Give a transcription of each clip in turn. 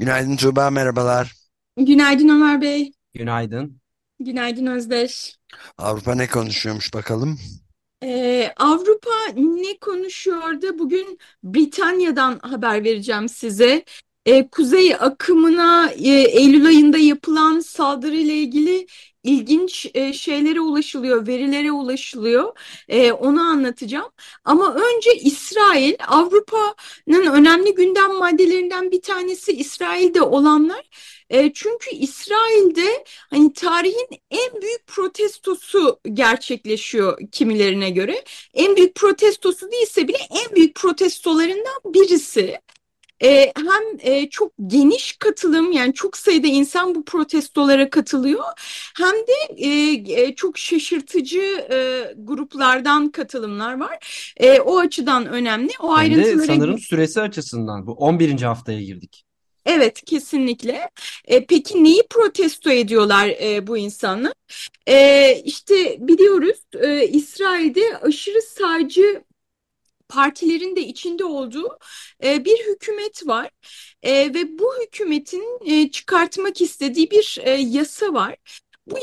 Günaydın Tuğba, merhabalar. Günaydın Ömer Bey. Günaydın. Günaydın Özdeş. Avrupa ne konuşuyormuş bakalım? Ee, Avrupa ne konuşuyor da bugün Britanya'dan haber vereceğim size. Ee, kuzey akımına e, Eylül ayında yapılan saldırıyla ilgili ilginç e, şeylere ulaşılıyor, verilere ulaşılıyor. E, onu anlatacağım. Ama önce İsrail, Avrupa'nın önemli gündem maddelerinden bir tanesi İsrail'de olanlar. E, çünkü İsrail'de hani tarihin en büyük protestosu gerçekleşiyor kimilerine göre. En büyük protestosu değilse bile en büyük protestolarından birisi. E, hem e, çok geniş katılım yani çok sayıda insan bu protestolara katılıyor hem de e, e, çok şaşırtıcı e, gruplardan katılımlar var. E, o açıdan önemli. O Hem de sanırım süresi açısından bu 11. haftaya girdik. Evet, kesinlikle. E, peki neyi protesto ediyorlar e, bu insanlar? E, işte biliyoruz e, İsrail'de aşırı sağcı partilerin de içinde olduğu e, bir hükümet var E, ve bu hükümetin e, çıkartmak istediği bir e, yasa var. Bu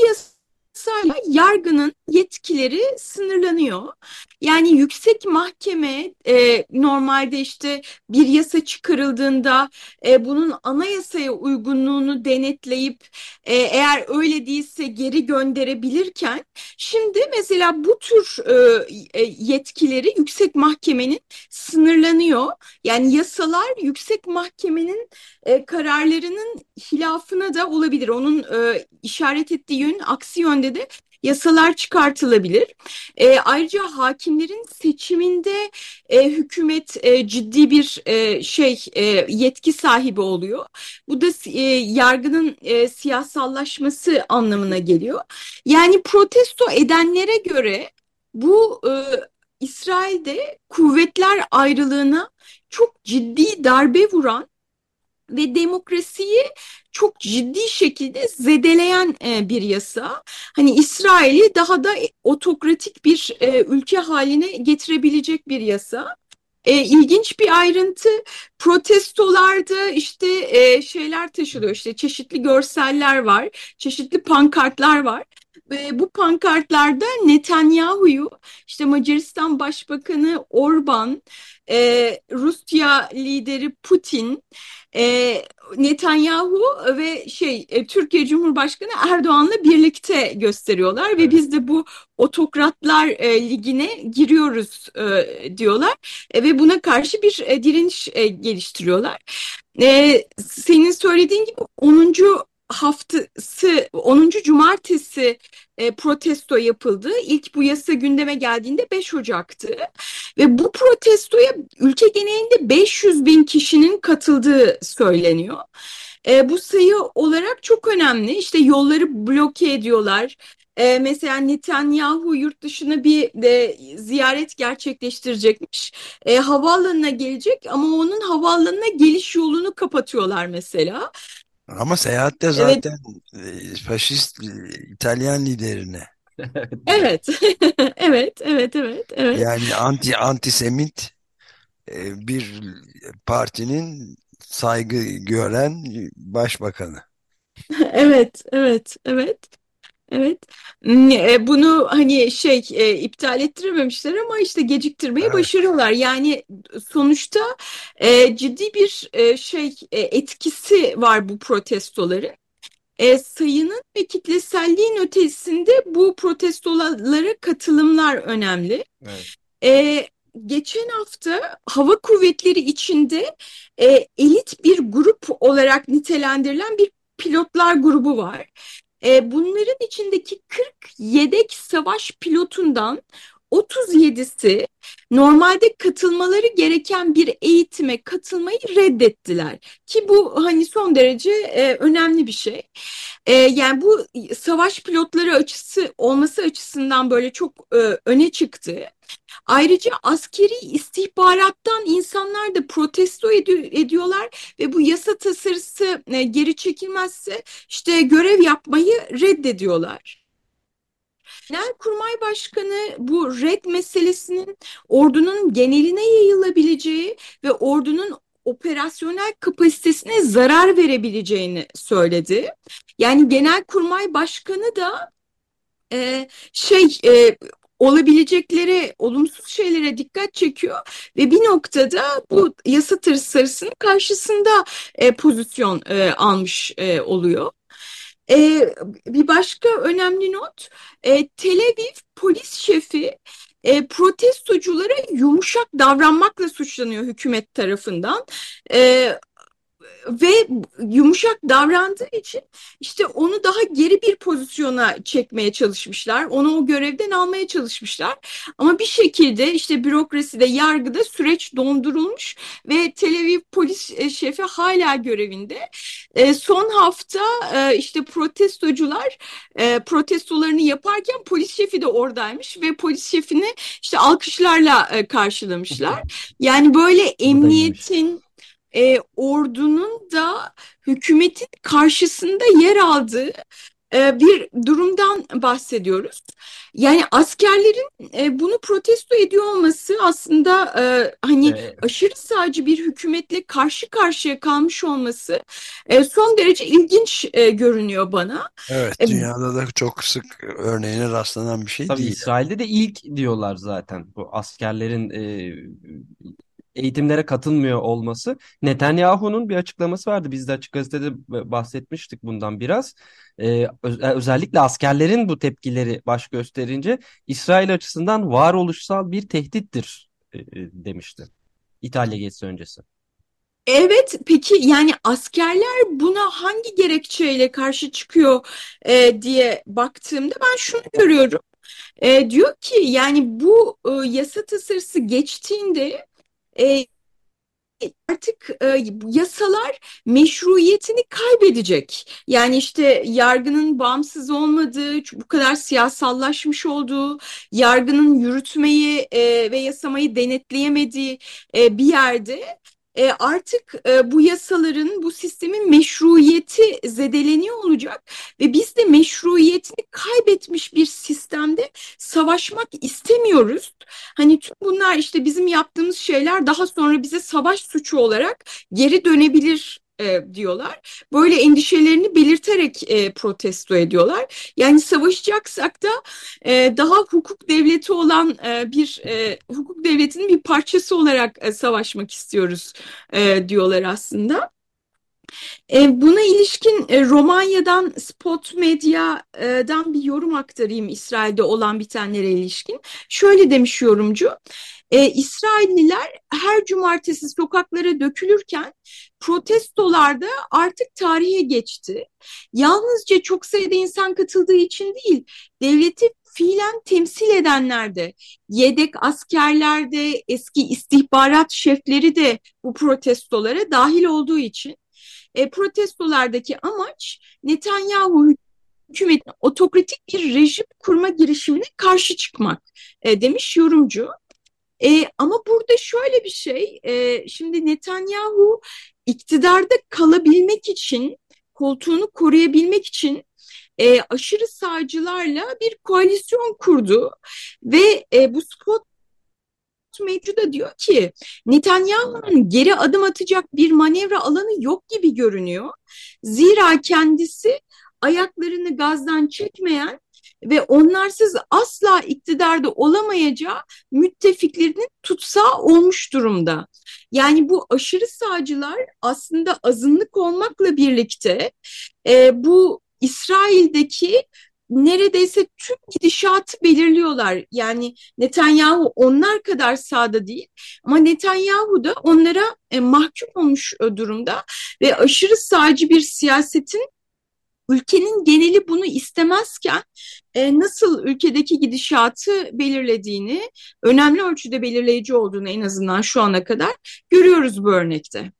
yasayla yargının yetkileri sınırlanıyor. Yani yüksek mahkeme e, normalde işte bir yasa çıkarıldığında e, bunun anayasaya uygunluğunu denetleyip e, eğer öyle değilse geri gönderebilirken şimdi mesela bu tür e, e, yetkileri yüksek mahkemenin sınırlanıyor. Yani yasalar yüksek mahkemenin e, kararlarının hilafına da olabilir. Onun e, işaret ettiği yönün aksi yönde de yasalar çıkartılabilir. E, ayrıca hakimlerin seçiminde e, hükümet e, ciddi bir e, şey e, yetki sahibi oluyor. Bu da e, yargının e, siyasallaşması anlamına geliyor. Yani protesto edenlere göre bu e, İsrail'de kuvvetler ayrılığına çok ciddi darbe vuran ve demokrasiyi çok ciddi şekilde zedeleyen e, bir yasa. Hani İsrail'i daha da otokratik bir e, ülke haline getirebilecek bir yasa. E, ilginç bir ayrıntı protestolarda işte e, şeyler taşılıyor işte çeşitli görseller var çeşitli pankartlar var ve bu pankartlarda Netanyahu'yu işte Macaristan Başbakanı Orban e, Rusya lideri Putin e, Netanyahu ve şey e, Türkiye Cumhurbaşkanı Erdoğan'la birlikte gösteriyorlar ve biz de bu otokratlar e, ligine giriyoruz e, diyorlar e, ve buna karşı bir e, direniş e, geliştiriyorlar. E, senin söylediğin gibi 10 haftası 10. cumartesi e, protesto yapıldı. İlk bu yasa gündeme geldiğinde 5 Ocak'tı. Ve bu protestoya ülke genelinde 500 bin kişinin katıldığı söyleniyor. E, bu sayı olarak çok önemli. İşte yolları bloke ediyorlar. E, mesela Netanyahu yurt dışına bir de ziyaret gerçekleştirecekmiş. E, havaalanına gelecek ama onun havaalanına geliş yolunu kapatıyorlar mesela. Ama seyahatte zaten e, faşist İtalyan liderine. Evet, evet, evet, evet, evet. Yani anti antisemit bir partinin saygı gören başbakanı. Evet, evet, evet. Evet. E, Bunu hani şey e, iptal ettirememişler ama işte geciktirmeyi Evet. başarıyorlar. Yani sonuçta e, ciddi bir e, şey e, etkisi var bu protestoların. E, sayının ve kitleselliğin ötesinde bu protestolara katılımlar önemli. Evet. E, geçen hafta hava kuvvetleri içinde e, elit bir grup olarak nitelendirilen bir pilotlar grubu var. E, bunların içindeki 40 yedek savaş pilotundan 37'si normalde katılmaları gereken bir eğitime katılmayı reddettiler. Ki bu hani son derece e, önemli bir şey. E, yani bu savaş pilotları açısı olması açısından böyle çok e, öne çıktı. Ayrıca askeri istihbarattan insanlar da protesto ed ediyorlar ve bu yasa tasarısı e, geri çekilmezse işte görev yapmayı reddediyorlar. Genelkurmay Başkanı bu red meselesinin ordunun geneline yayılabileceği ve ordunun operasyonel kapasitesine zarar verebileceğini söyledi. Yani Genelkurmay Başkanı da e, şey e, olabilecekleri olumsuz şeylere dikkat çekiyor ve bir noktada bu yasa tasarısının karşısında e, pozisyon e, almış e, oluyor. E, bir başka önemli not, e, Tel Aviv polis şefi e, protestoculara yumuşak davranmakla suçlanıyor hükümet tarafından. E, ve yumuşak davrandığı için işte onu daha geri bir pozisyona çekmeye çalışmışlar. Onu o görevden almaya çalışmışlar. Ama bir şekilde işte bürokraside, yargıda süreç dondurulmuş ve Tel Aviv polis e, şefi hala görevinde. E, son hafta e, işte protestocular e, protestolarını yaparken polis şefi de oradaymış ve polis şefini işte alkışlarla e, karşılamışlar. Yani böyle emniyetin e, ordunun da hükümetin karşısında yer aldığı e, bir durumdan bahsediyoruz. Yani askerlerin e, bunu protesto ediyor olması aslında e, hani evet. aşırı sağcı bir hükümetle karşı karşıya kalmış olması e, son derece ilginç e, görünüyor bana. Evet, e, dünyada da çok sık örneğine rastlanan bir şey Tabii değil. İsrail'de de ilk diyorlar zaten bu askerlerin e, eğitimlere katılmıyor olması. Netanyahu'nun bir açıklaması vardı. Biz de açık gazetede bahsetmiştik bundan biraz. Ee, öz özellikle askerlerin bu tepkileri baş gösterince İsrail açısından varoluşsal bir tehdittir e, demişti. İtalya geçsi öncesi. Evet, peki yani askerler buna hangi gerekçeyle karşı çıkıyor e, diye baktığımda ben şunu görüyorum. E, diyor ki yani bu e, yasa tasarısı geçtiğinde e, artık e, yasalar meşruiyetini kaybedecek. Yani işte yargının bağımsız olmadığı, bu kadar siyasallaşmış olduğu, yargının yürütmeyi e, ve yasamayı denetleyemediği e, bir yerde e, artık e, bu yasaların, bu sistemin meşruiyeti zedeleniyor olacak ve biz de meşruiyetini kaybetmiş bir sistemde savaşmak istemiyoruz. Hani tüm bunlar işte bizim yaptığımız şeyler daha sonra bize savaş suçu olarak geri dönebilir e, diyorlar. Böyle endişelerini belirterek e, protesto ediyorlar. Yani savaşacaksak da e, daha hukuk devleti olan e, bir e, hukuk devletinin bir parçası olarak e, savaşmak istiyoruz e, diyorlar aslında. E, buna ilişkin e, Romanya'dan Spot Medya'dan bir yorum aktarayım İsrail'de olan bitenlere ilişkin. Şöyle demiş yorumcu, e, İsrailliler her cumartesi sokaklara dökülürken protestolarda artık tarihe geçti. Yalnızca çok sayıda insan katıldığı için değil, devleti fiilen temsil edenler de, yedek askerler de, eski istihbarat şefleri de bu protestolara dahil olduğu için e, protestolardaki amaç Netanyahu hükümetin otokratik bir rejim kurma girişimine karşı çıkmak e, demiş yorumcu. E, ama burada şöyle bir şey, e, şimdi Netanyahu iktidarda kalabilmek için, koltuğunu koruyabilmek için e, aşırı sağcılarla bir koalisyon kurdu ve e, bu spot Mevcu da diyor ki Netanyahu'nun geri adım atacak bir manevra alanı yok gibi görünüyor. Zira kendisi ayaklarını gazdan çekmeyen ve onlarsız asla iktidarda olamayacağı müttefiklerinin tutsağı olmuş durumda. Yani bu aşırı sağcılar aslında azınlık olmakla birlikte e, bu İsrail'deki neredeyse tüm gidişatı belirliyorlar. Yani Netanyahu onlar kadar sağda değil ama Netanyahu da onlara e, mahkum olmuş e, durumda ve aşırı sağcı bir siyasetin ülkenin geneli bunu istemezken e, nasıl ülkedeki gidişatı belirlediğini, önemli ölçüde belirleyici olduğunu en azından şu ana kadar görüyoruz bu örnekte.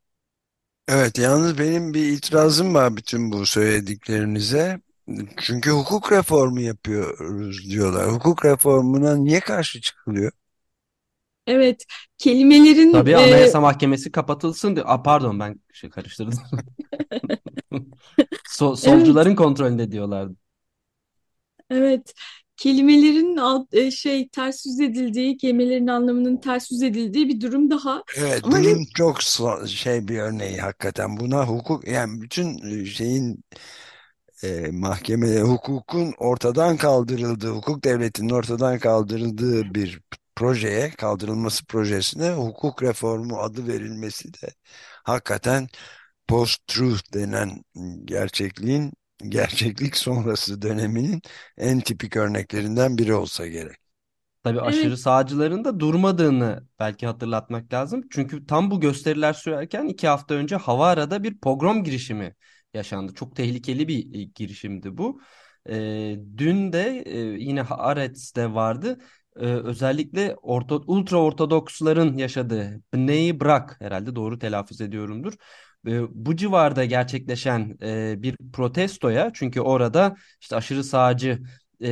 Evet, yalnız benim bir itirazım var bütün bu söylediklerinize. Çünkü hukuk reformu yapıyoruz diyorlar. Hukuk reformuna niye karşı çıkılıyor? Evet, kelimelerin Tabii e, Anayasa Mahkemesi kapatılsın diye. Aa, pardon ben şey karıştırdım. So- evet, solcuların kontrolünde diyorlardı. evet. Kelimelerin alt, e, şey ters yüz edildiği, kelimelerin anlamının ters yüz edildiği bir durum daha. Evet, Ama bunun çok so- şey bir örneği hakikaten. Buna hukuk yani bütün şeyin e, mahkeme hukukun ortadan kaldırıldığı, hukuk devletinin ortadan kaldırıldığı bir projeye, kaldırılması projesine hukuk reformu adı verilmesi de hakikaten post-truth denen gerçekliğin gerçeklik sonrası döneminin en tipik örneklerinden biri olsa gerek. Tabii evet, aşırı sağcıların da durmadığını belki hatırlatmak lazım. Çünkü tam bu gösteriler sürerken iki hafta önce Havara'da bir pogrom girişimi yaşandı. Çok tehlikeli bir e, girişimdi bu. E, dün de e, yine Haaretz'te vardı. E, özellikle orta, ultra ortodoksların yaşadığı Bnei Brak herhalde doğru telaffuz ediyorumdur. E, bu civarda gerçekleşen e, bir protestoya çünkü orada işte aşırı sağcı e,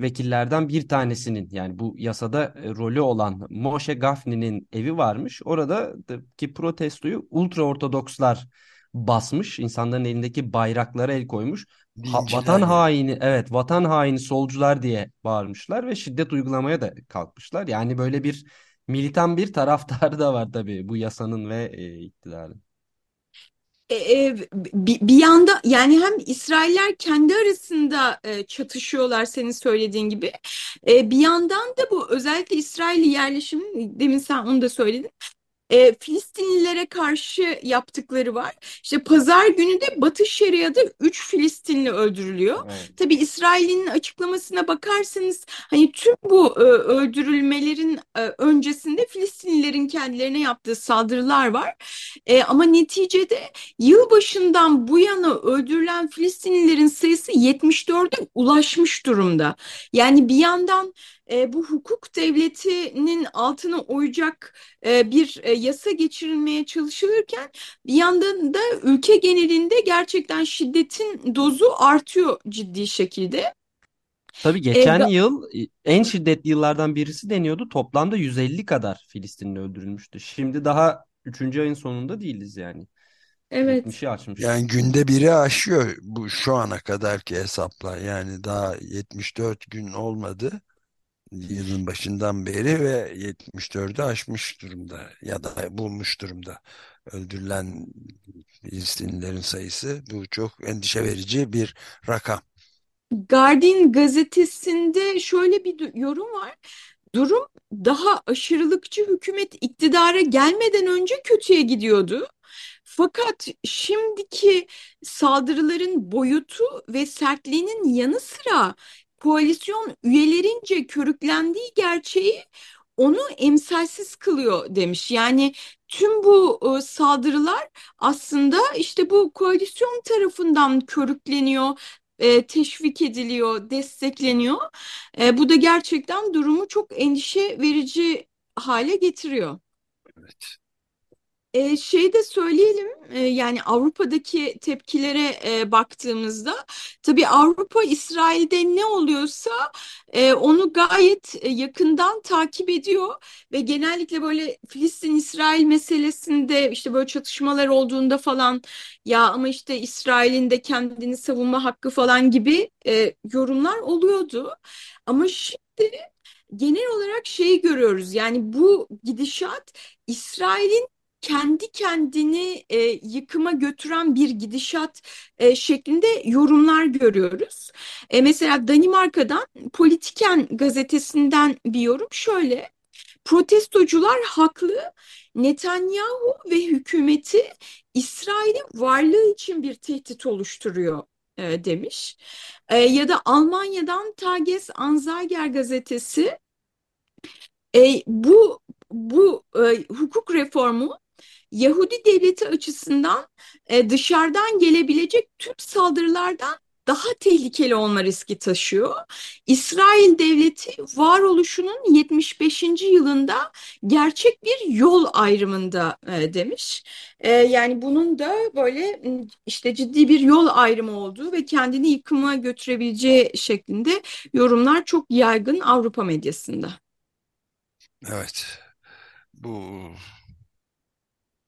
vekillerden bir tanesinin yani bu yasada e, rolü olan Moshe Gafni'nin evi varmış. Oradaki protestoyu ultra ortodokslar basmış. İnsanların elindeki bayraklara el koymuş. Ha- vatan yani. haini, evet vatan haini solcular diye bağırmışlar ve şiddet uygulamaya da kalkmışlar. Yani böyle bir militan bir taraftarı da var tabii bu yasanın ve e, iktidarın. E, e, bir, bir yanda yani hem İsrailler kendi arasında e, çatışıyorlar senin söylediğin gibi. E, bir yandan da bu özellikle İsrail'i yerleşimin demin sen onu da söyledin. E, Filistinlilere karşı yaptıkları var. İşte pazar günü de Batı Şeria'da 3 Filistinli öldürülüyor. Evet. Tabii İsrail'in açıklamasına bakarsanız hani tüm bu e, öldürülmelerin e, öncesinde Filistinlilerin kendilerine yaptığı saldırılar var. E, ama neticede yılbaşından bu yana öldürülen Filistinlilerin sayısı 74'e ulaşmış durumda. Yani bir yandan e, bu hukuk devletinin altına oyacak e, bir e, yasa geçirilmeye çalışılırken bir yandan da ülke genelinde gerçekten şiddetin dozu artıyor ciddi şekilde. Tabii E, geçen ve yıl en şiddetli yıllardan birisi deniyordu. Toplamda 150 kadar Filistinli öldürülmüştü. Şimdi daha 3. ayın sonunda değiliz yani. evet. 70'i aşmış. Yani günde biri aşıyor bu şu ana kadarki hesapla. Yani daha 74 gün olmadı yılın başından beri ve 74'ü aşmış durumda ya da bulmuş durumda öldürülen Filistinlilerin sayısı. Bu çok endişe verici bir rakam. Guardian gazetesinde şöyle bir yorum var. Durum daha aşırılıkçı hükümet iktidara gelmeden önce kötüye gidiyordu. Fakat şimdiki saldırıların boyutu ve sertliğinin yanı sıra koalisyon üyelerince körüklendiği gerçeği onu emsalsiz kılıyor demiş. Yani tüm bu e, saldırılar aslında işte bu koalisyon tarafından körükleniyor, e, teşvik ediliyor, destekleniyor. E, bu da gerçekten durumu çok endişe verici hale getiriyor. Evet. E, şey de söyleyelim e, yani Avrupa'daki tepkilere e, baktığımızda tabii Avrupa İsrail'de ne oluyorsa e, onu gayet e, yakından takip ediyor ve genellikle böyle Filistin-İsrail meselesinde işte böyle çatışmalar olduğunda falan ya ama işte İsrail'in de kendini savunma hakkı falan gibi e, yorumlar oluyordu. Ama şimdi genel olarak şeyi görüyoruz yani bu gidişat İsrail'in kendi kendini e, yıkıma götüren bir gidişat e, şeklinde yorumlar görüyoruz. E, mesela Danimarka'dan Politiken gazetesinden bir yorum şöyle. Protestocular haklı. Netanyahu ve hükümeti İsrail'in varlığı için bir tehdit oluşturuyor e, demiş. E, ya da Almanya'dan Tages Anzeiger gazetesi e, bu bu e, hukuk reformu Yahudi devleti açısından e, dışarıdan gelebilecek tüm saldırılardan daha tehlikeli olma riski taşıyor. İsrail devleti varoluşunun 75. yılında gerçek bir yol ayrımında e, demiş. E, yani bunun da böyle işte ciddi bir yol ayrımı olduğu ve kendini yıkıma götürebileceği şeklinde yorumlar çok yaygın Avrupa medyasında. Evet. Bu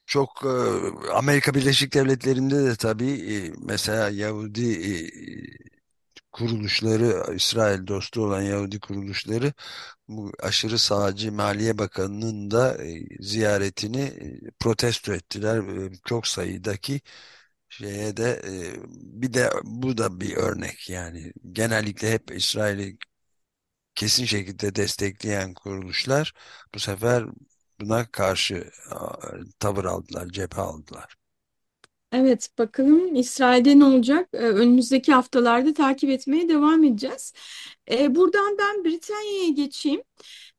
çok Amerika Birleşik Devletleri'nde de tabii mesela Yahudi kuruluşları, İsrail dostu olan Yahudi kuruluşları bu aşırı sağcı Maliye Bakanı'nın da ziyaretini protesto ettiler. Çok sayıdaki şeye de bir de bu da bir örnek yani genellikle hep İsrail'i kesin şekilde destekleyen kuruluşlar bu sefer buna karşı tavır aldılar, cephe aldılar. Evet, bakalım İsrail'de ne olacak? Ee, önümüzdeki haftalarda takip etmeye devam edeceğiz. Ee, buradan ben Britanya'ya geçeyim.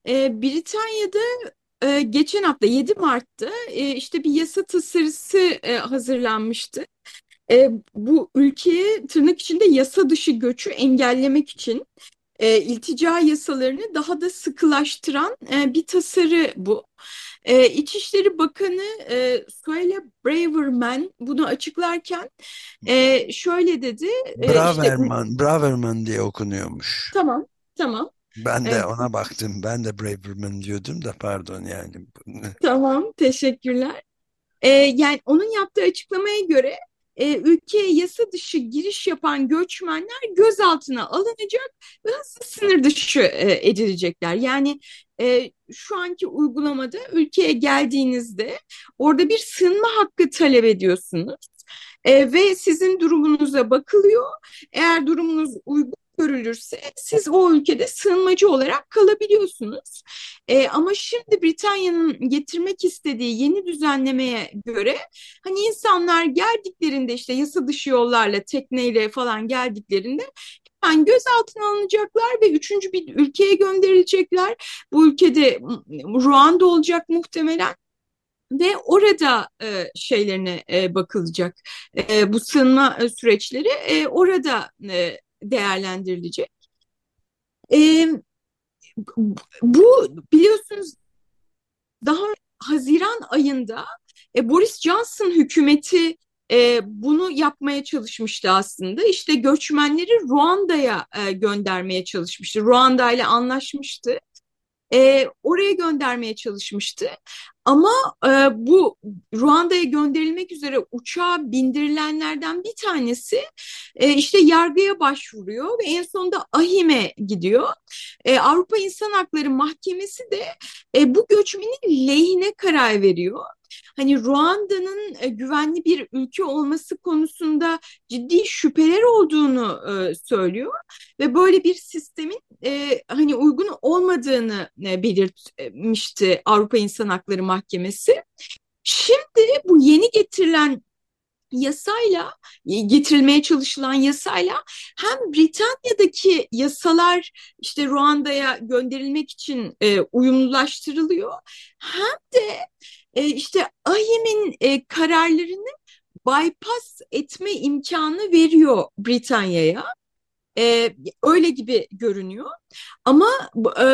Britanya'da e, geçen hafta 7 Mart'ta e, işte bir yasa tasarısı e, hazırlanmıştı. bu ülkeye tırnak içinde yasa dışı göçü engellemek için e, iltica yasalarını daha da sıkılaştıran e, bir tasarı bu. E, İçişleri Bakanı e, Suella Braverman bunu açıklarken e, şöyle dedi. E, Braverman, işte, Braverman diye okunuyormuş. Tamam, tamam. Ben de evet. ona baktım. Ben de Braverman diyordum da pardon yani. Tamam, teşekkürler. E, yani onun yaptığı açıklamaya göre e, ülkeye yasa dışı giriş yapan göçmenler gözaltına alınacak ve hızlı sınır dışı e, edilecekler. Yani e, şu anki uygulamada ülkeye geldiğinizde orada bir sığınma hakkı talep ediyorsunuz. E, ve sizin durumunuza bakılıyor. Eğer durumunuz uygun görülürse siz o ülkede sığınmacı olarak kalabiliyorsunuz. E, ama şimdi Britanya'nın getirmek istediği yeni düzenlemeye göre hani insanlar geldiklerinde işte yasa dışı yollarla tekneyle falan geldiklerinde hemen gözaltına alınacaklar ve üçüncü bir ülkeye gönderilecekler. Bu ülkede Ruanda olacak muhtemelen ve orada e, şeylerine e, bakılacak. E, bu sığınma süreçleri e, orada e, değerlendirilecek. E, bu biliyorsunuz daha Haziran ayında e, Boris Johnson hükümeti e, bunu yapmaya çalışmıştı aslında. İşte göçmenleri Ruanda'ya e, göndermeye çalışmıştı. Ruanda ile anlaşmıştı e, oraya göndermeye çalışmıştı. Ama e, bu Ruanda'ya gönderilmek üzere uçağa bindirilenlerden bir tanesi e, işte yargıya başvuruyor ve en sonunda AHİM'e gidiyor. E, Avrupa İnsan Hakları Mahkemesi de e, bu göçmenin lehine karar veriyor hani Ruanda'nın e, güvenli bir ülke olması konusunda ciddi şüpheler olduğunu e, söylüyor ve böyle bir sistemin e, hani uygun olmadığını e, belirtmişti Avrupa İnsan Hakları Mahkemesi. Şimdi bu yeni getirilen yasayla getirilmeye çalışılan yasayla hem Britanya'daki yasalar işte Ruanda'ya gönderilmek için e, uyumlulaştırılıyor hem de e, işte AİHM'in e, kararlarını bypass etme imkanı veriyor Britanya'ya. E, öyle gibi görünüyor. Ama e,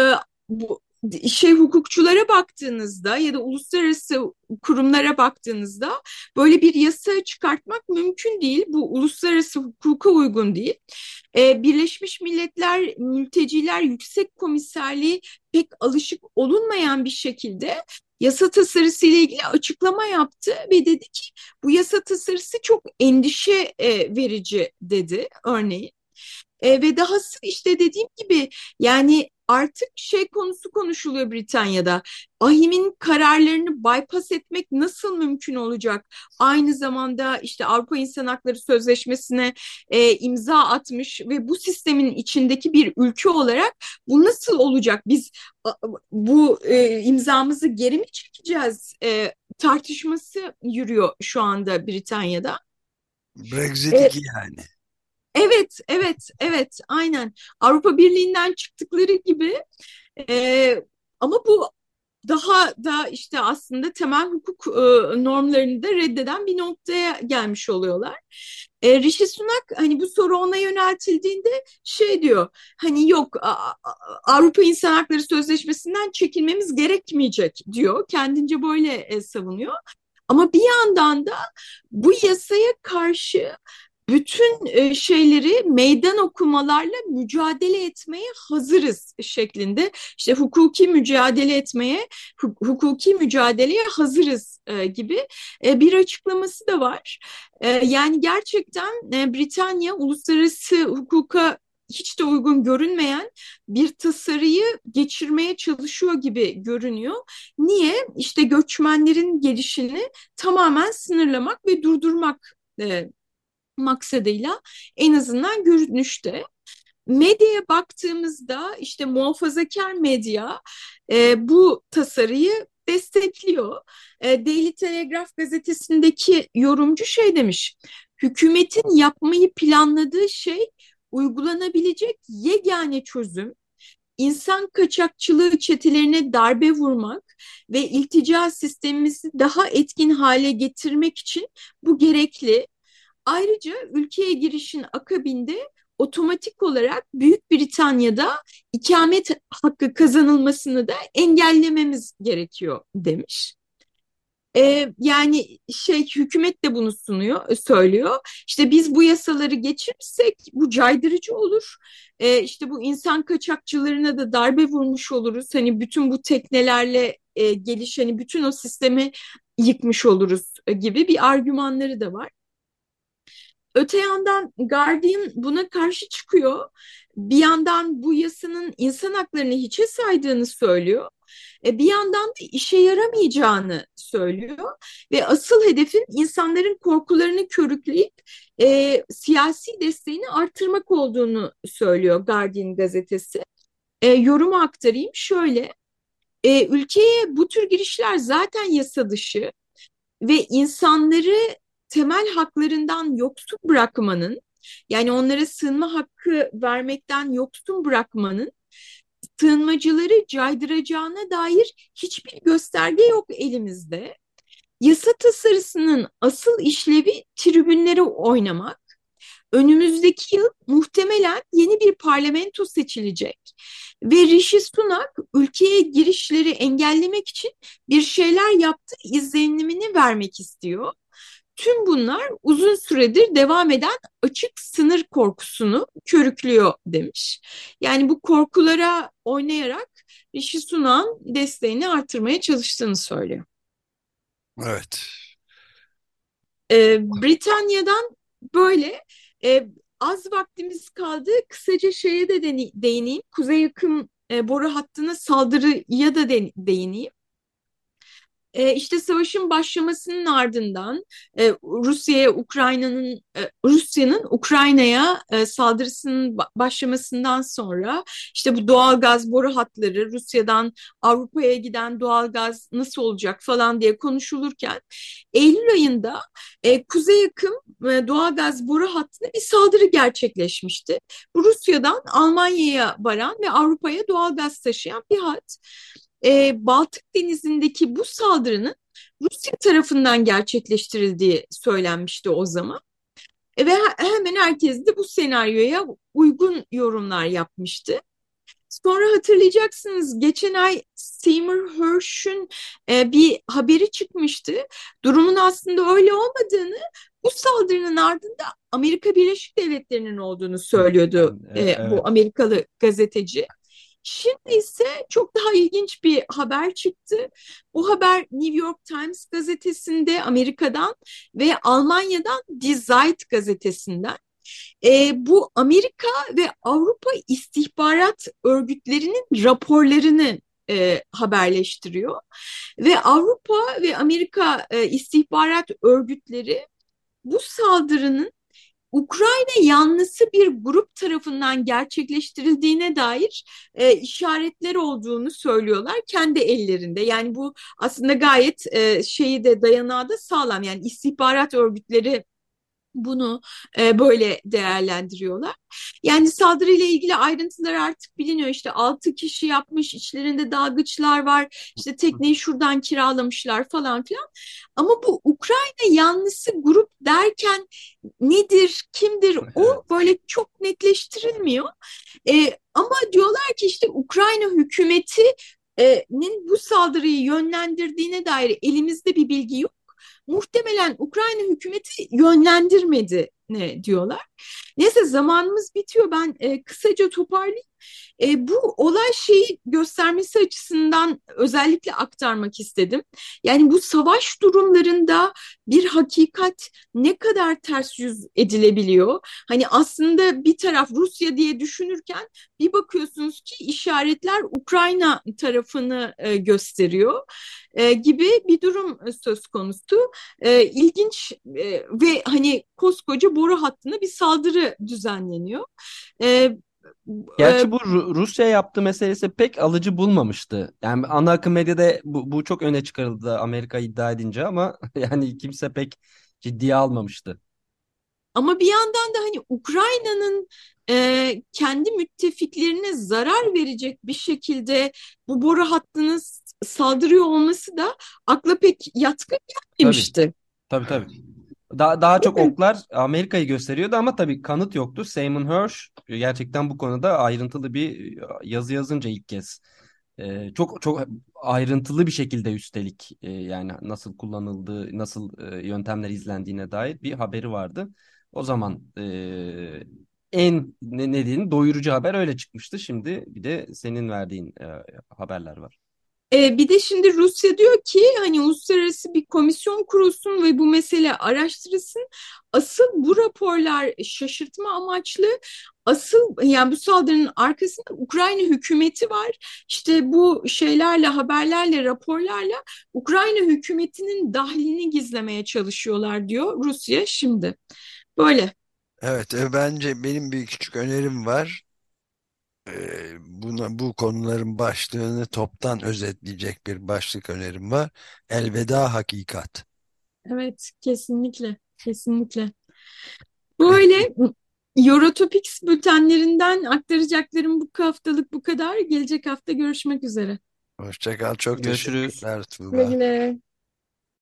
bu şey hukukçulara baktığınızda ya da uluslararası kurumlara baktığınızda böyle bir yasa çıkartmak mümkün değil. Bu uluslararası hukuka uygun değil. Ee, Birleşmiş Milletler Mülteciler Yüksek Komiserliği pek alışık olunmayan bir şekilde yasa tasarısı ile ilgili açıklama yaptı ve dedi ki bu yasa tasarısı çok endişe e, verici dedi örneğin. E, ve dahası işte dediğim gibi yani artık şey konusu konuşuluyor Britanya'da. AHİM'in kararlarını bypass etmek nasıl mümkün olacak? Aynı zamanda işte Avrupa İnsan Hakları Sözleşmesi'ne e, imza atmış ve bu sistemin içindeki bir ülke olarak bu nasıl olacak? Biz bu e, imzamızı geri mi çekeceğiz? E, tartışması yürüyor şu anda Britanya'da. Brexit e, yani. Evet, evet, evet, aynen. Avrupa Birliği'nden çıktıkları gibi e, ama bu daha da işte aslında temel hukuk e, normlarını da reddeden bir noktaya gelmiş oluyorlar. E, Rishi Sunak hani bu soru ona yöneltildiğinde şey diyor hani yok Avrupa İnsan Hakları Sözleşmesi'nden çekilmemiz gerekmeyecek diyor. Kendince böyle e, savunuyor. Ama bir yandan da bu yasaya karşı bütün e, şeyleri meydan okumalarla mücadele etmeye hazırız şeklinde işte hukuki mücadele etmeye hukuki mücadeleye hazırız e, gibi e, bir açıklaması da var. Yani gerçekten Britanya uluslararası hukuka hiç de uygun görünmeyen bir tasarıyı geçirmeye çalışıyor gibi görünüyor. Niye? İşte göçmenlerin gelişini tamamen sınırlamak ve durdurmak maksadıyla en azından görünüşte. Medyaya baktığımızda işte muhafazakar medya e, bu tasarıyı destekliyor. E, Daily Telegraph gazetesindeki yorumcu şey demiş, hükümetin yapmayı planladığı şey uygulanabilecek yegane çözüm insan kaçakçılığı çetelerine darbe vurmak ve iltica sistemimizi daha etkin hale getirmek için bu gerekli. Ayrıca ülkeye girişin akabinde otomatik olarak Büyük Britanya'da ikamet hakkı kazanılmasını da engellememiz gerekiyor demiş. Ee, yani şey hükümet de bunu sunuyor, söylüyor. İşte biz bu yasaları geçirirsek bu caydırıcı olur. Ee, işte bu insan kaçakçılarına da darbe vurmuş oluruz. Hani bütün bu teknelerle e, geliş, hani bütün o sistemi yıkmış oluruz e, gibi bir argümanları da var. Öte yandan Guardian buna karşı çıkıyor. Bir yandan bu yasanın insan haklarını hiçe saydığını söylüyor. E, bir yandan da işe yaramayacağını söylüyor ve asıl hedefin insanların korkularını körükleyip e, siyasi desteğini artırmak olduğunu söylüyor Guardian gazetesi. E, yorumu aktarayım şöyle, e, ülkeye bu tür girişler zaten yasa dışı ve insanları temel haklarından yoksun bırakmanın yani onlara sığınma hakkı vermekten yoksun bırakmanın sığınmacıları caydıracağına dair hiçbir gösterge yok elimizde. Yasa tasarısının asıl işlevi tribünlere oynamak. Önümüzdeki yıl muhtemelen yeni bir parlamento seçilecek ve Rishi Sunak ülkeye girişleri engellemek için bir şeyler yaptığı izlenimini vermek istiyor. Tüm bunlar uzun süredir devam eden açık sınır korkusunu körüklüyor demiş. Yani bu korkulara oynayarak Rishi Sunak'ın desteğini artırmaya çalıştığını söylüyor. Evet. Ee, Britanya'dan böyle e, az vaktimiz kaldı. Kısaca şeye de değineyim. Kuzey yakın e, boru hattına saldırıya da değineyim. E, işte savaşın başlamasının ardından e, Rusya'ya Ukrayna'nın e, Rusya'nın Ukrayna'ya e, saldırısının başlamasından sonra işte bu doğal gaz boru hatları Rusya'dan Avrupa'ya giden doğal gaz nasıl olacak falan diye konuşulurken Eylül ayında e, Kuzey yakın e, doğal gaz boru hattına bir saldırı gerçekleşmişti. Bu Rusya'dan Almanya'ya varan ve Avrupa'ya doğal gaz taşıyan bir hat e, Baltık Denizi'ndeki bu saldırının Rusya tarafından gerçekleştirildiği söylenmişti o zaman. E, ve hemen herkes de bu senaryoya uygun yorumlar yapmıştı. Sonra hatırlayacaksınız geçen ay Seymour Hersh'ün e, bir haberi çıkmıştı. Durumun aslında öyle olmadığını bu saldırının ardında Amerika Birleşik Devletleri'nin olduğunu söylüyordu evet, e, bu Amerikalı gazeteci. Şimdi ise çok daha ilginç bir haber çıktı. Bu haber New York Times gazetesinde Amerika'dan ve Almanya'dan Die Zeit gazetesinden. E, bu Amerika ve Avrupa istihbarat örgütlerinin raporlarını e, haberleştiriyor. Ve Avrupa ve Amerika e, istihbarat örgütleri bu saldırının Ukrayna yanlısı bir grup tarafından gerçekleştirildiğine dair e, işaretler olduğunu söylüyorlar kendi ellerinde. Yani bu aslında gayet e, şeyi de dayanağı da sağlam. Yani istihbarat örgütleri bunu e, böyle değerlendiriyorlar. Yani saldırıyla ilgili ayrıntılar artık biliniyor. İşte 6 kişi yapmış, içlerinde dalgıçlar var. İşte tekneyi şuradan kiralamışlar falan filan. Ama bu Ukrayna yanlısı grup derken nedir, kimdir o böyle çok netleştirilmiyor. E, ama diyorlar ki işte Ukrayna hükümetinin bu saldırıyı yönlendirdiğine dair elimizde bir bilgi yok muhtemelen Ukrayna hükümeti yönlendirmedi ne diyorlar. Neyse zamanımız bitiyor. Ben e, kısaca toparlayayım. E, bu olay şeyi göstermesi açısından özellikle aktarmak istedim. Yani bu savaş durumlarında bir hakikat ne kadar ters yüz edilebiliyor? Hani aslında bir taraf Rusya diye düşünürken bir bakıyorsunuz ki işaretler Ukrayna tarafını e, gösteriyor e, gibi bir durum söz konusu. E, ilginç e, ve hani koskoca boru hattına bir saldırı düzenleniyor. E, Gerçi bu Rusya yaptığı meselesi pek alıcı bulmamıştı. Yani ana akım medyada bu, bu çok öne çıkarıldı Amerika iddia edince ama yani kimse pek ciddiye almamıştı. Ama bir yandan da hani Ukrayna'nın e, kendi müttefiklerine zarar verecek bir şekilde bu boru hattının saldırıyor olması da akla pek yatkın gelmemişti. Tabii tabii. tabii. Daha, daha çok oklar Amerika'yı gösteriyordu ama tabii kanıt yoktu. Simon Hirsch gerçekten bu konuda ayrıntılı bir yazı yazınca ilk kez e, çok çok ayrıntılı bir şekilde üstelik e, yani nasıl kullanıldığı, nasıl e, yöntemler izlendiğine dair bir haberi vardı. O zaman e, en ne, ne diyeyim doyurucu haber öyle çıkmıştı. Şimdi bir de senin verdiğin e, haberler var. E, bir de şimdi Rusya diyor ki hani uluslararası bir komisyon kurulsun ve bu mesele araştırılsın. Asıl bu raporlar şaşırtma amaçlı. Asıl yani bu saldırının arkasında Ukrayna hükümeti var. İşte bu şeylerle, haberlerle, raporlarla Ukrayna hükümetinin dahlini gizlemeye çalışıyorlar diyor Rusya şimdi. Böyle. Evet, e, bence benim bir küçük önerim var. E, buna bu konuların başlığını toptan özetleyecek bir başlık önerim var. Elveda hakikat. Evet, kesinlikle, kesinlikle. Böyle Eurotopics bültenlerinden aktaracaklarım bu haftalık bu kadar. Gelecek hafta görüşmek üzere. Hoşçakal. Çok Görüşürüz. teşekkürler Tuğba. Güle güle.